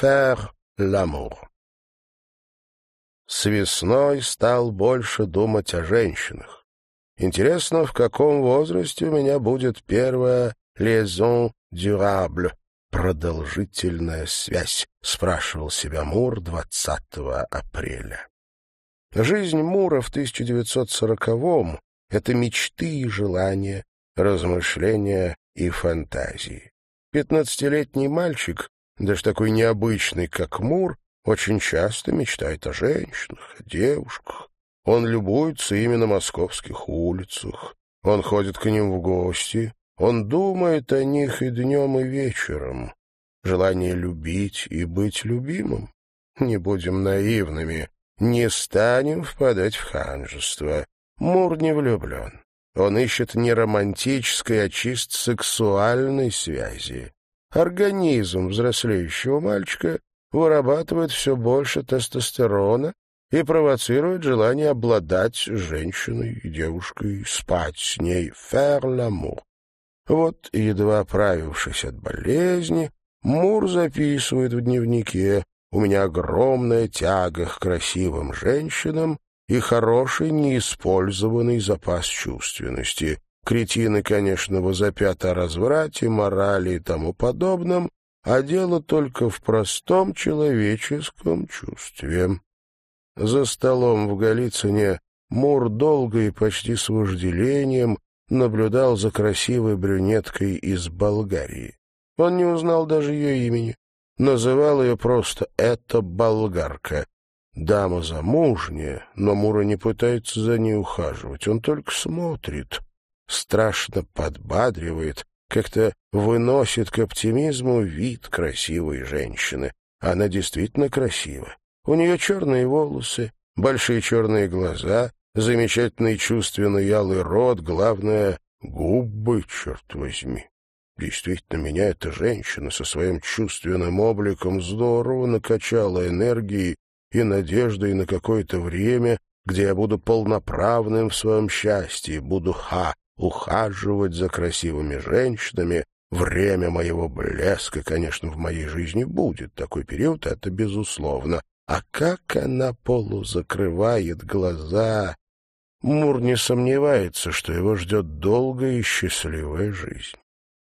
faire l'amour. С весной стал больше думать о женщинах. Интересно, в каком возрасте у меня будет первая liaison durable, продолжительная связь, спрашивал себя Мур 20 апреля. Жизнь Мура в 1940-м — это мечты и желания, размышления и фантазии. Пятнадцатилетний мальчик, даже такой необычный, как Мур, очень часто мечтает о женщинах, о девушках. Он любуется ими на московских улицах. Он ходит к ним в гости. Он думает о них и днем, и вечером. Желание любить и быть любимым. Не будем наивными. Не станем впадать в ханжество. Мур не влюблен. Он ищет не романтической, а чисто сексуальной связи. Организм взрослеющего мальчика вырабатывает все больше тестостерона и провоцирует желание обладать женщиной, девушкой, спать с ней, l'amour. Вот, едва оправившись от болезни, Мур записывает в дневнике «У меня огромная тяга к красивым женщинам и хороший неиспользованный запас чувственности. Кретины, конечно, возопят о разврате, морали и тому подобном, а дело только в простом человеческом чувстве. За столом в Голицыне Мур долго и почти с вожделением наблюдал за красивой брюнеткой из Болгарии. Он не узнал даже ее имени, называл ее просто «это болгарка». Дама замужняя, но Мура не пытается за ней ухаживать, он только смотрит, страшно подбадривает, как-то выносит к оптимизму вид красивой женщины. Она действительно красива. У нее черные волосы, большие черные глаза, замечательный чувственный ялый рот, главное — губы, черт возьми. Действительно, меня эта женщина со своим чувственным обликом здорово накачала энергией и надеждой на какое-то время, где я буду полноправным в своем счастье, буду ха, ухаживать за красивыми женщинами. Время моего блеска, конечно, в моей жизни будет. Такой период — это безусловно. А как она полузакрывает глаза! Мур не сомневается, что его ждет долгая и счастливая жизнь.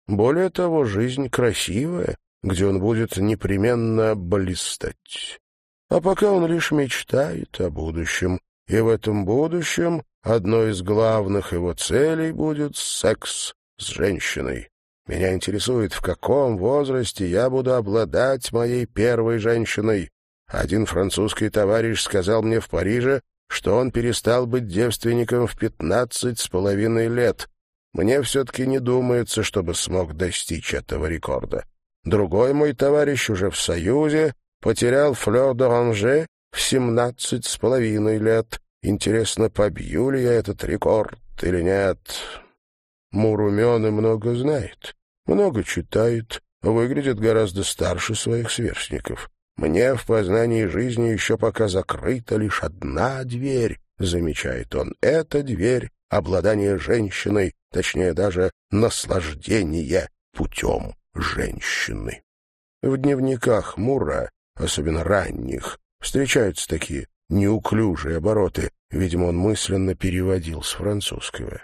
Более того, жизнь красивая, где он будет непременно блистать. А пока он лишь мечтает о будущем, и в этом будущем одной из главных его целей будет секс с женщиной. Меня интересует, в каком возрасте я буду обладать моей первой женщиной. Один французский товарищ сказал мне в Париже, что он перестал быть девственником в пятнадцать с половиной лет. Мне все-таки не думается, чтобы смог достичь этого рекорда. Другой мой товарищ уже в Союзе потерял флёр д'оранже в семнадцать с половиной лет. Интересно, побью ли я этот рекорд или нет? Мур умен и много знает, много читает, выглядит гораздо старше своих сверстников. Мне в познании жизни еще пока закрыта лишь одна дверь, замечает он. Это дверь обладания женщиной, точнее даже наслаждение путем женщины. В дневниках Мура, особенно ранних, встречаются такие неуклюжие обороты. Видимо, он мысленно переводил с французского.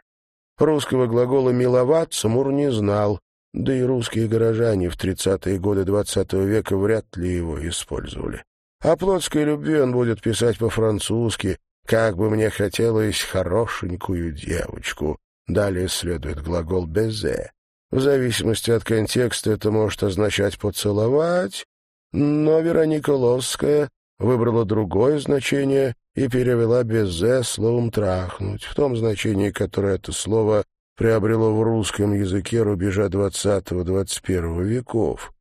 Русского глагола «миловаться» Мур не знал, да и русские горожане в тридцатые годы двадцатого века вряд ли его использовали. О плотской любви он будет писать по-французски, как бы мне хотелось хорошенькую девочку. Далее следует глагол «безе». В зависимости от контекста это может означать «поцеловать», но Вероника Лосская выбрала другое значение и перевела «безе» словом «трахнуть», в том значении, которое это слово приобрело в русском языке рубежа XX-XXI веков.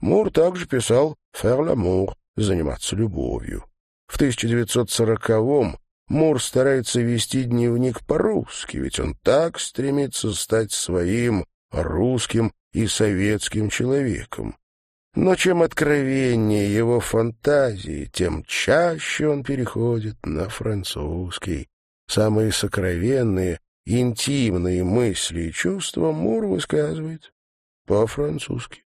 Мур также писал «faire l'amour» — «заниматься любовью». В 1940-м Мур старается вести дневник по-русски, ведь он так стремится стать своим русским и советским человеком. Но чем откровеннее его фантазии, тем чаще он переходит на французский. Самые сокровенные, интимные мысли и чувства Мур высказывает по-французски.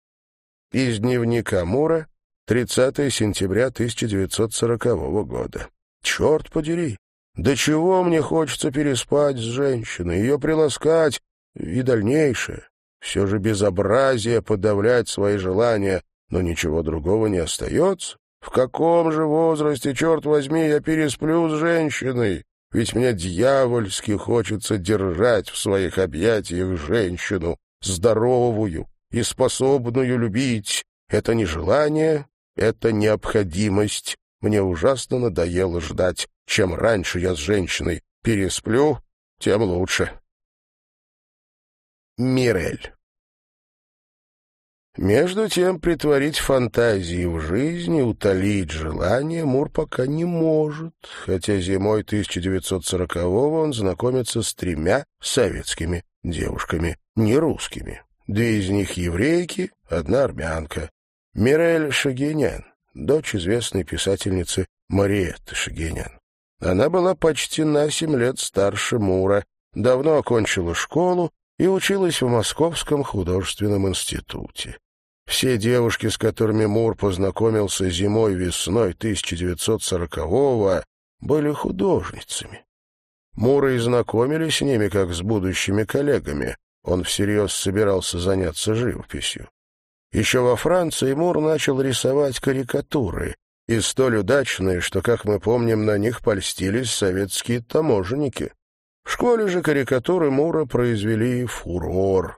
Из дневника Мура 30 сентября 1940 года. Черт подери! До чего мне хочется переспать с женщиной, ее приласкать и дальнейшее. Все же безобразие подавлять свои желания, но ничего другого не остается. В каком же возрасте, черт возьми, я пересплю с женщиной? Ведь мне дьявольски хочется держать в своих объятиях женщину, здоровую и способную любить. Это не желание, это необходимость. Мне ужасно надоело ждать. Чем раньше я с женщиной пересплю, тем лучше. Мирель между тем, притворить фантазии в жизни, утолить желание Мур пока не может, хотя зимой 1940-го он знакомится с тремя советскими девушками, не русскими. Две из них еврейки, одна армянка. Мирель Шагинян, дочь известной писательницы Мариетты Шагинян. Она была почти на семь лет старше Мура, давно окончила школу и училась в Московском художественном институте. Все девушки, с которыми Мур познакомился зимой-весной 1940-го, были художницами. Муры и знакомились с ними как с будущими коллегами. Он всерьез собирался заняться живописью. Еще во Франции Мур начал рисовать карикатуры, и столь удачные, что, как мы помним, на них польстились советские таможенники. В школе же карикатуры Мура произвели фурор.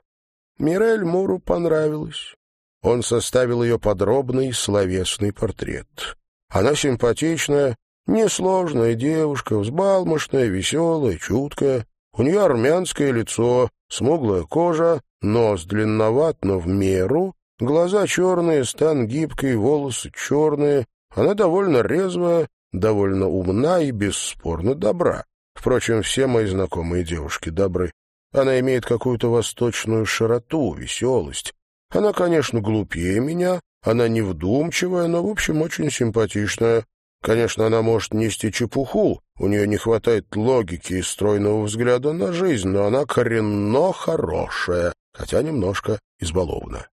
Мирель Муру понравилась. Он составил ее подробный словесный портрет. Она симпатичная, несложная девушка, взбалмошная, веселая, чуткая. У нее армянское лицо, смуглая кожа, нос длинноват, но в меру, глаза черные, стан гибкий, волосы черные. Она довольно резвая, довольно умна и бесспорно добра. Впрочем, все мои знакомые девушки добры. Она имеет какую-то восточную широту, веселость, она, конечно, глупее меня, она невдумчивая, но, в общем, очень симпатичная. Конечно, она может нести чепуху, у нее не хватает логики и стройного взгляда на жизнь, но она коренно хорошая, хотя немножко избалована.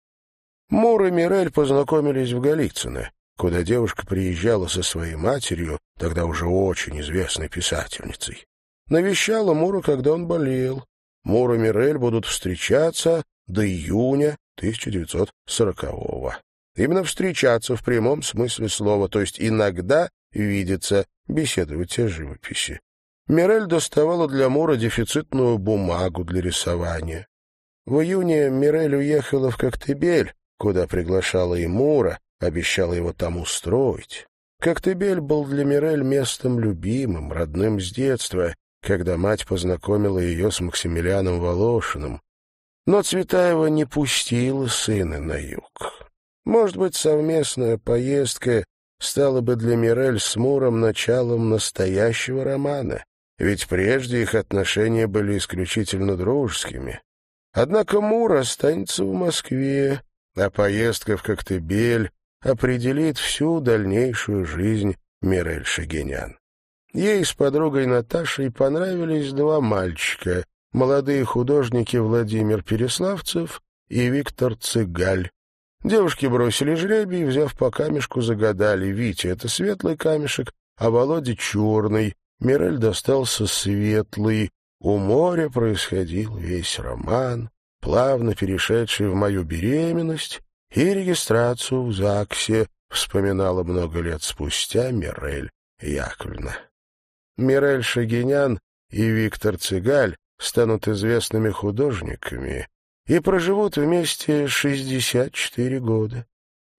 Мур и Мирель познакомились в Голицыно, куда девушка приезжала со своей матерью, тогда уже очень известной писательницей. Навещала Мура, когда он болел. Мур и Мирель будут встречаться до июня 1940-го. Именно встречаться в прямом смысле слова, то есть иногда видеться, беседовать о живописи. Мирель доставала для Мура дефицитную бумагу для рисования. В июне Мирель уехала в Коктебель, куда приглашала и Мура, обещала его там устроить. Коктебель был для Мирель местом любимым, родным с детства, когда мать познакомила ее с Максимилианом Волошиным, но Цветаева не пустила сына на юг. Может быть, совместная поездка стала бы для Мирель с Муром началом настоящего романа, ведь прежде их отношения были исключительно дружескими. Однако Мур останется в Москве, а поездка в Коктебель определит всю дальнейшую жизнь Мирель Шагинян. Ей с подругой Наташей понравились два мальчика, молодые художники Владимир Переславцев и Виктор Цыгаль. Девушки бросили жребий, взяв по камешку, загадали. Витя — это светлый камешек, а Володя — черный. Мирель достался светлый. У моря происходил весь роман, плавно перешедший в мою беременность и регистрацию в ЗАГСе, вспоминала много лет спустя Мирель Яковлевна. Мирель Шагинян и Виктор Цыгаль станут известными художниками и проживут вместе 64 года.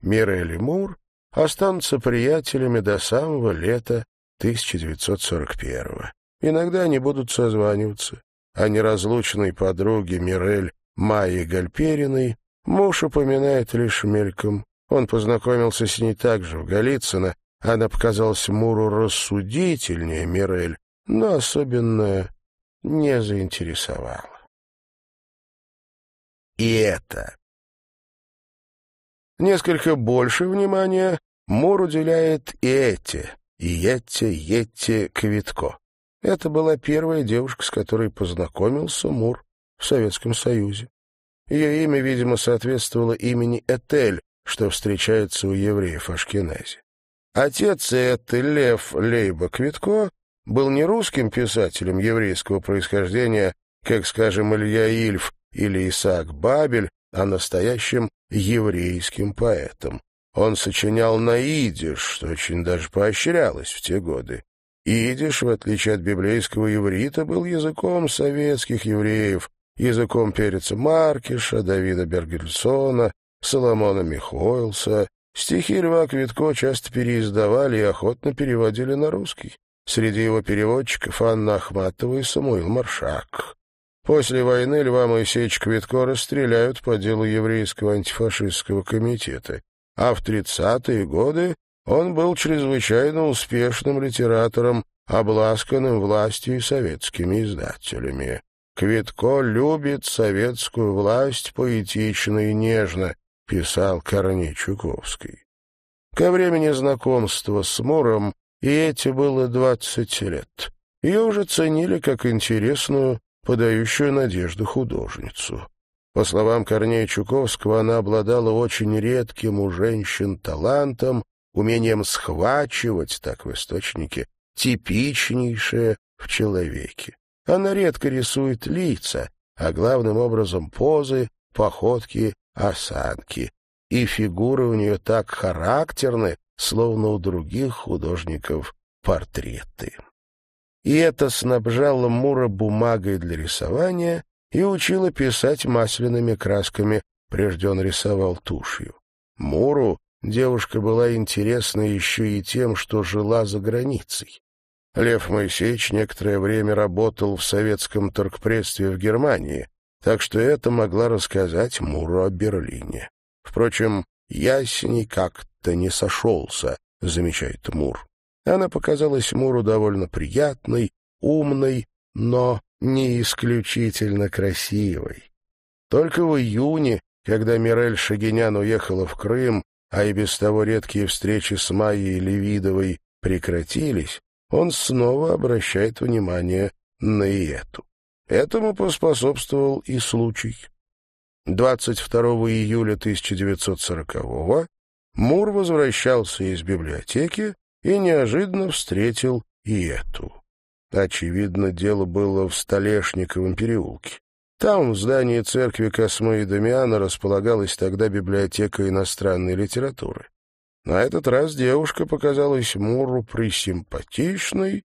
Мирель и Мур останутся приятелями до самого лета 1941-го. Иногда они будут созваниваться. О неразлучной подруге Мирель Майе Гальпериной муж упоминает лишь мельком. Он познакомился с ней также в Голицыно. Она показалась Муру рассудительнее Мирель, но особенно не заинтересовало. И это. Несколько больше внимания Мур уделяет и эти, и Етте, Етте Квитко. Это была первая девушка, с которой познакомился Мур в Советском Союзе. Ее имя, видимо, соответствовало имени Этель, что встречается у евреев Ашкенази. Отец этой, Лев Лейба Квитко, был не русским писателем еврейского происхождения, как, скажем, Илья Ильф или Исаак Бабель, а настоящим еврейским поэтом. Он сочинял на идиш, что очень даже поощрялось в те годы. Идиш, в отличие от библейского иврита, был языком советских евреев, языком переца Маркиша, Давида Бергельсона, Соломона Михоэлса. Стихи Льва Квитко часто переиздавали и охотно переводили на русский. Среди его переводчиков Анна Ахматова и Самуил Маршак. После войны Льва Моисеевича Квитко расстреляют по делу еврейского антифашистского комитета, а в 30-е годы он был чрезвычайно успешным литератором, обласканным властью и советскими издателями. Квитко любит советскую власть поэтично и нежно, писал Корней Чуковский. Ко времени знакомства с Муром и эти было двадцать лет. Ее уже ценили как интересную, подающую надежду художницу. По словам Корнея Чуковского, она обладала очень редким у женщин талантом, умением схвачивать, так в источнике, типичнейшее в человеке. Она редко рисует лица, а главным образом позы, походки, осанки. И фигуры у нее так характерны, словно у других художников портреты. И это снабжало Мура бумагой для рисования и учила писать масляными красками, прежде он рисовал тушью. Муру девушка была интересна еще и тем, что жила за границей. Лев Моисеевич некоторое время работал в советском торгпредстве в Германии, так что это могла рассказать Муру о Берлине. Впрочем, я с ней как-то не сошелся, замечает Мур. Она показалась Муру довольно приятной, умной, но не исключительно красивой. Только в июне, когда Мирель Шагинян уехала в Крым, а и без того редкие встречи с Майей Левидовой прекратились, он снова обращает внимание на эту. Этому поспособствовал и случай. 22 июля 1940-го Мур возвращался из библиотеки и неожиданно встретил и эту. Очевидно, дело было в Столешниковом переулке. Там, в здании церкви Космы и Дамиана, располагалась тогда библиотека иностранной литературы. На этот раз девушка показалась Муру присимпатичной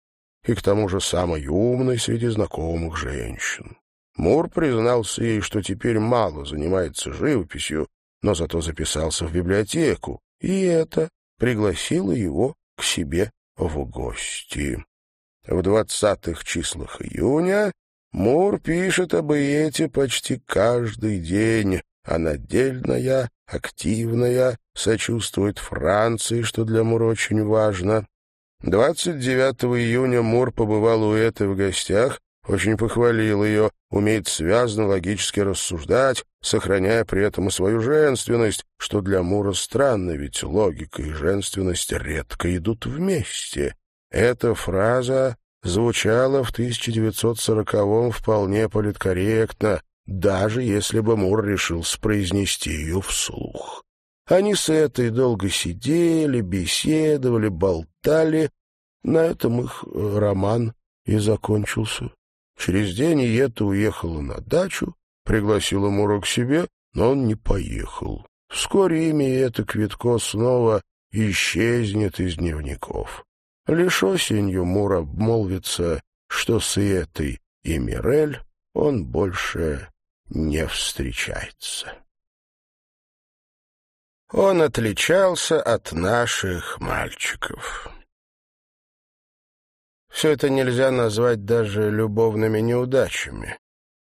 и к тому же самой умной среди знакомых женщин. Мур признался ей, что теперь мало занимается живописью, но зато записался в библиотеку, и это пригласило его к себе в гости. В двадцатых числах июня Мур пишет об Иете почти каждый день, она дельная, активная, сочувствует Франции, что для Мур очень важно. 29 июня Мур побывал у Эты в гостях, очень похвалил ее, умеет связно, логически рассуждать, сохраняя при этом и свою женственность, что для Мура странно, ведь логика и женственность редко идут вместе. Эта фраза звучала в 1940-м вполне политкорректно, даже если бы Мур решил произнести ее вслух. Они с этой долго сидели, беседовали, болтали. На этом их э, роман и закончился. Через день Иета уехала на дачу, пригласила Мура к себе, но он не поехал. Вскоре имя Иета Квитко снова исчезнет из дневников. Лишь осенью Мур обмолвится, что с Иетой и Мирель он больше не встречается. Он отличался от наших мальчиков. Все это нельзя назвать даже любовными неудачами.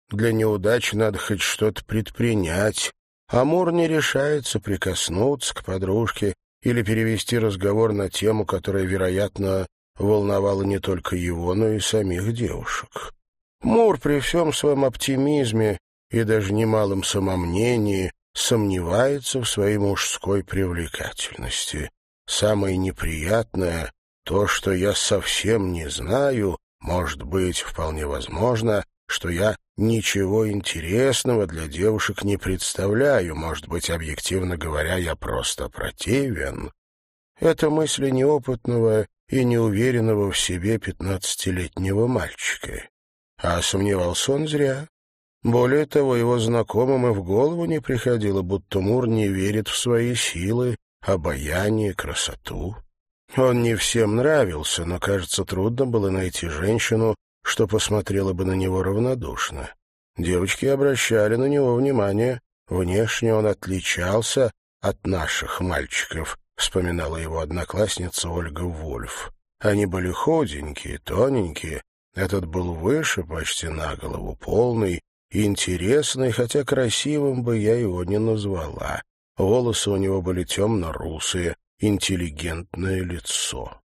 Для неудач надо хоть что-то предпринять. Амур не решается прикоснуться к подружке или перевести разговор на тему, которая, вероятно, волновала не только его, но и самих девушек. Мур при всем своем оптимизме и даже немалом самомнении сомневается в своей мужской привлекательности. Самое неприятное — то, что я совсем не знаю, может быть, вполне возможно, что я ничего интересного для девушек не представляю, может быть, объективно говоря, я просто противен. Это мысли неопытного и неуверенного в себе пятнадцатилетнего мальчика. А сомневался он зря. Более того, его знакомым и в голову не приходило, будто Мур не верит в свои силы, обаяние, красоту. Он не всем нравился, но, кажется, трудно было найти женщину, что посмотрела бы на него равнодушно. Девочки обращали на него внимание. Внешне он отличался от наших мальчиков, вспоминала его одноклассница Ольга Вольф. Они были худенькие, тоненькие. Этот был выше почти на голову, полный, интересный, хотя красивым бы я его не назвала. Волосы у него были темно-русые, интеллигентное лицо.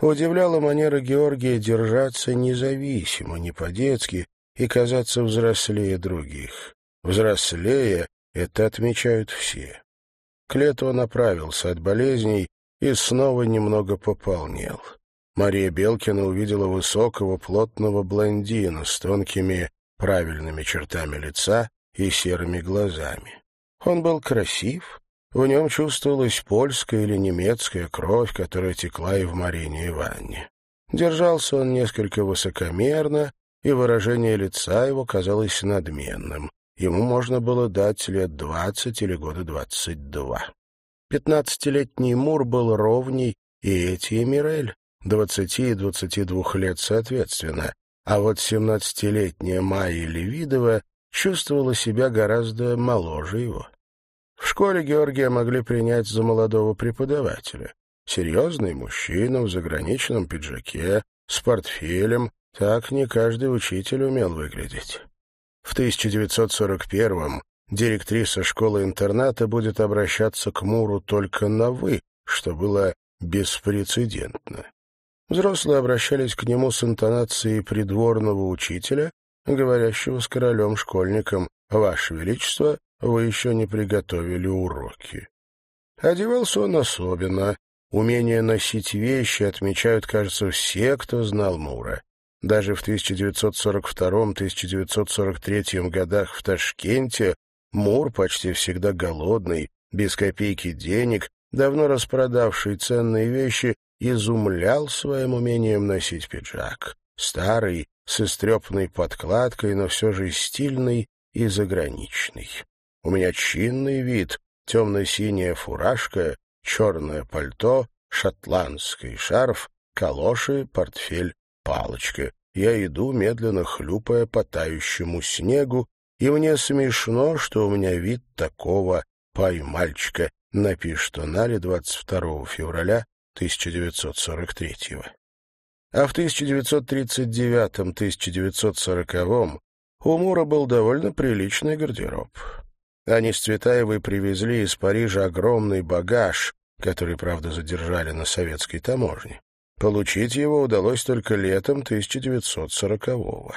Удивляла манера Георгия держаться независимо, не по-детски, и казаться взрослее других. Взрослее — это отмечают все. К лету он оправился от болезней и снова немного пополнел. Мария Белкина увидела высокого, плотного блондина с тонкими, правильными чертами лица и серыми глазами. Он был красив, в нем чувствовалась польская или немецкая кровь, которая текла и в Марине Ивановне. Держался он несколько высокомерно, и выражение лица его казалось надменным. Ему можно было дать лет двадцать или года двадцать два. Пятнадцатилетний Мур был ровней и эти и Мирель, двадцати и двадцати двух лет соответственно, а вот семнадцатилетняя Майя Левидова чувствовала себя гораздо моложе его. Школе Георгия могли принять за молодого преподавателя. Серьезный мужчина в заграничном пиджаке, с портфелем, так не каждый учитель умел выглядеть. В 1941-м директриса школы-интерната будет обращаться к Муру только на «вы», что было беспрецедентно. Взрослые обращались к нему с интонацией придворного учителя, говорящего с королем-школьником «Ваше Величество, вы еще не приготовили уроки». Одевался он особенно. Умение носить вещи отмечают, кажется, все, кто знал Мура. Даже в 1942-1943 годах в Ташкенте Мур, почти всегда голодный, без копейки денег, давно распродавший ценные вещи, изумлял своим умением носить пиджак. Старый, с истрепанной подкладкой, но все же стильный и заграничный. У меня чинный вид, темно-синяя фуражка, черное пальто, шотландский шарф, калоши, портфель, палочка. Я иду, медленно хлюпая по тающему снегу, и мне смешно, что у меня вид такого пай-мальчика, напишет он Али 22 февраля 1943 А в 1939-1940 у Мура был довольно приличный гардероб. Они с Цветаевой привезли из Парижа огромный багаж, который, правда, задержали на советской таможне. Получить его удалось только летом 1940-го.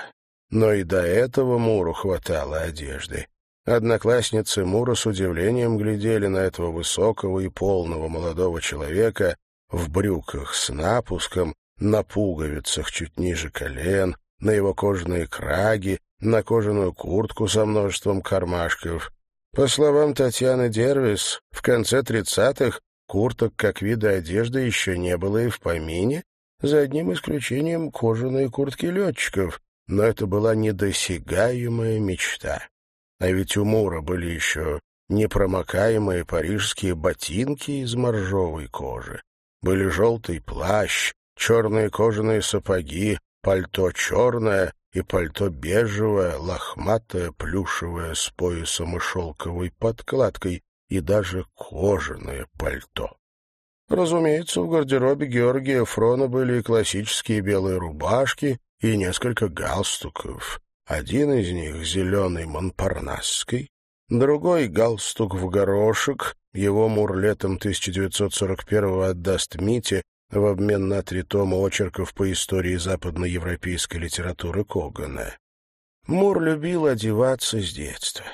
Но и до этого Муру хватало одежды. Одноклассницы Мура с удивлением глядели на этого высокого и полного молодого человека в брюках с напуском, на пуговицах чуть ниже колен, на его кожаные краги, на кожаную куртку со множеством кармашков. По словам Татьяны Дервис, в конце тридцатых курток как вида одежды еще не было и в помине, за одним исключением кожаные куртки летчиков, но это была недосягаемая мечта. А ведь у Мура были еще непромокаемые парижские ботинки из моржовой кожи. Были желтый плащ, черные кожаные сапоги, пальто черное и пальто бежевое, лохматое, плюшевое, с поясом и шелковой подкладкой, и даже кожаное пальто. Разумеется, в гардеробе Георгия Фрона были и классические белые рубашки, и несколько галстуков. Один из них — зеленый монпарнасский, другой — галстук в горошек, его Мур летом 1941-го отдаст Мите в обмен на три тома очерков по истории западноевропейской литературы Когана. Мур любил одеваться с детства.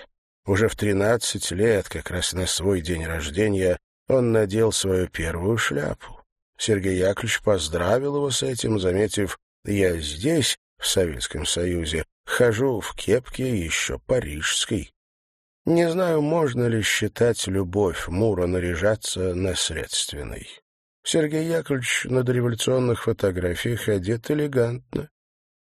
Уже в тринадцать лет, как раз на свой день рождения, он надел свою первую шляпу. Сергей Яковлевич поздравил его с этим, заметив «Я здесь, в Советском Союзе. Хожу в кепке еще парижской. Не знаю, можно ли считать любовь Мура наряжаться наследственной. Сергей Яковлевич на дореволюционных фотографиях одет элегантно.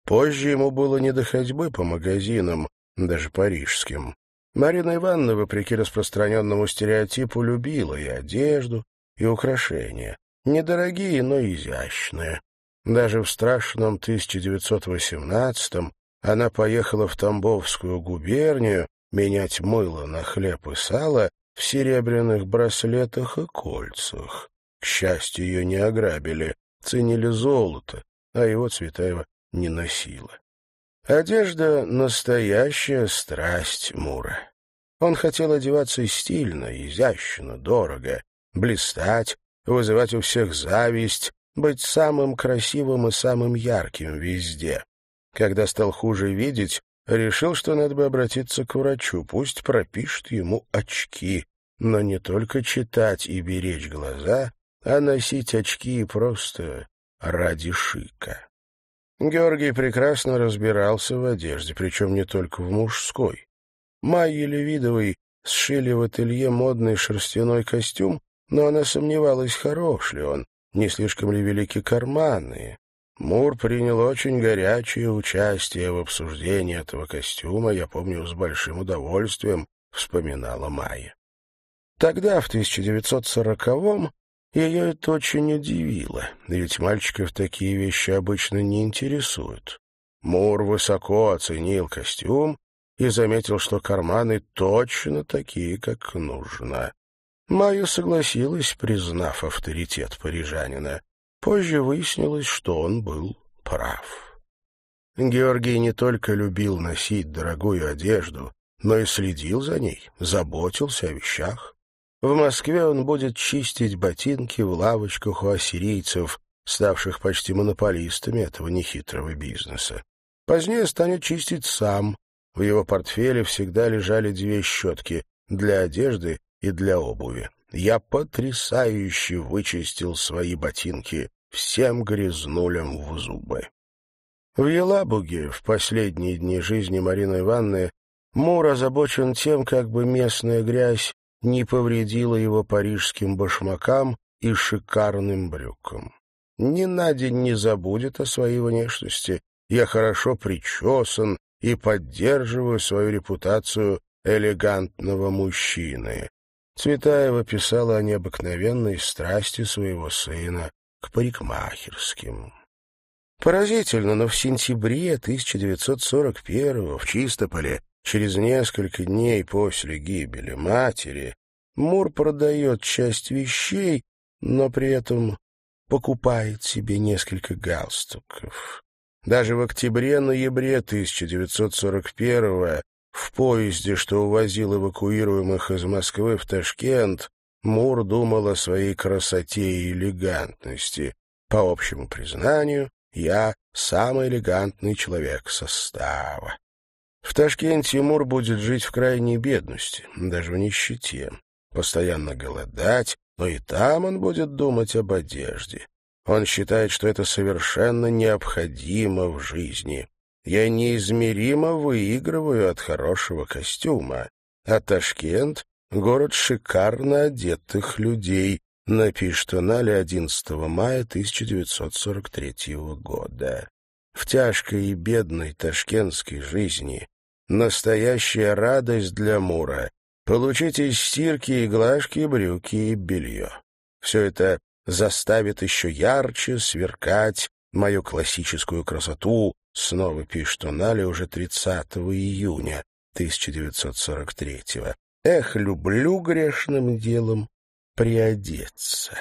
Позже ему было не до ходьбы по магазинам, даже парижским. Марина Ивановна, вопреки распространенному стереотипу, любила и одежду, и украшения. Недорогие, но изящные. Даже в страшном 1918-м она поехала в Тамбовскую губернию менять мыло на хлеб и сало в серебряных браслетах и кольцах. К счастью, ее не ограбили, ценили золото, а его Цветаева не носила. Одежда — настоящая страсть Мура. Он хотел одеваться стильно, изящно, дорого, блистать, вызывать у всех зависть, быть самым красивым и самым ярким везде. Когда стал хуже видеть, решил, что надо бы обратиться к врачу, пусть пропишет ему очки, но не только читать и беречь глаза, а носить очки просто ради шика. Георгий прекрасно разбирался в одежде, причем не только в мужской. Майе Левидовой сшили в ателье модный шерстяной костюм, но она сомневалась, хорош ли он, не слишком ли велики карманы. Мур принял очень горячее участие в обсуждении этого костюма, я помню, с большим удовольствием вспоминала Майя. Тогда, в 1940-м, ее это очень удивило, ведь мальчиков такие вещи обычно не интересуют. Мур высоко оценил костюм и заметил, что карманы точно такие, как нужно. Майя согласилась, признав авторитет парижанина. Позже выяснилось, что он был прав. Георгий не только любил носить дорогую одежду, но и следил за ней, заботился о вещах. В Москве он будет чистить ботинки в лавочках у ассирийцев, ставших почти монополистами этого нехитрого бизнеса. Позднее станет чистить сам. В его портфеле всегда лежали две щетки для одежды и для обуви. Я потрясающе вычистил свои ботинки, всем грязнулям в зубы. В Елабуге в последние дни жизни Марины Ивановны Мур озабочен тем, как бы местная грязь не повредила его парижским башмакам и шикарным брюкам. Ни на день не забудет о своей внешности. Я хорошо причесан и поддерживаю свою репутацию элегантного мужчины. Цветаева писала о необыкновенной страсти своего сына к парикмахерским. Поразительно, но в сентябре 1941 в Чистополе Через несколько дней после гибели матери Мур продает часть вещей, но при этом покупает себе несколько галстуков. Даже в октябре-ноябре 1941-го в поезде, что увозил эвакуируемых из Москвы в Ташкент, Мур думал о своей красоте и элегантности. По общему признанию, я самый элегантный человек состава. В Ташкенте Тимур будет жить в крайней бедности, даже в нищете, постоянно голодать, но и там он будет думать об одежде. Он считает, что это совершенно необходимо в жизни. Я неизмеримо выигрываю от хорошего костюма. А Ташкент — город шикарно одетых людей, напишет Анале 11 мая 1943 года. В тяжкой и бедной ташкентской жизни Настоящая радость для Мура — получить из стирки и глажки брюки и белье. Все это заставит еще ярче сверкать мою классическую красоту, снова пишет он Али уже 30 июня 1943-го. Эх, люблю грешным делом приодеться.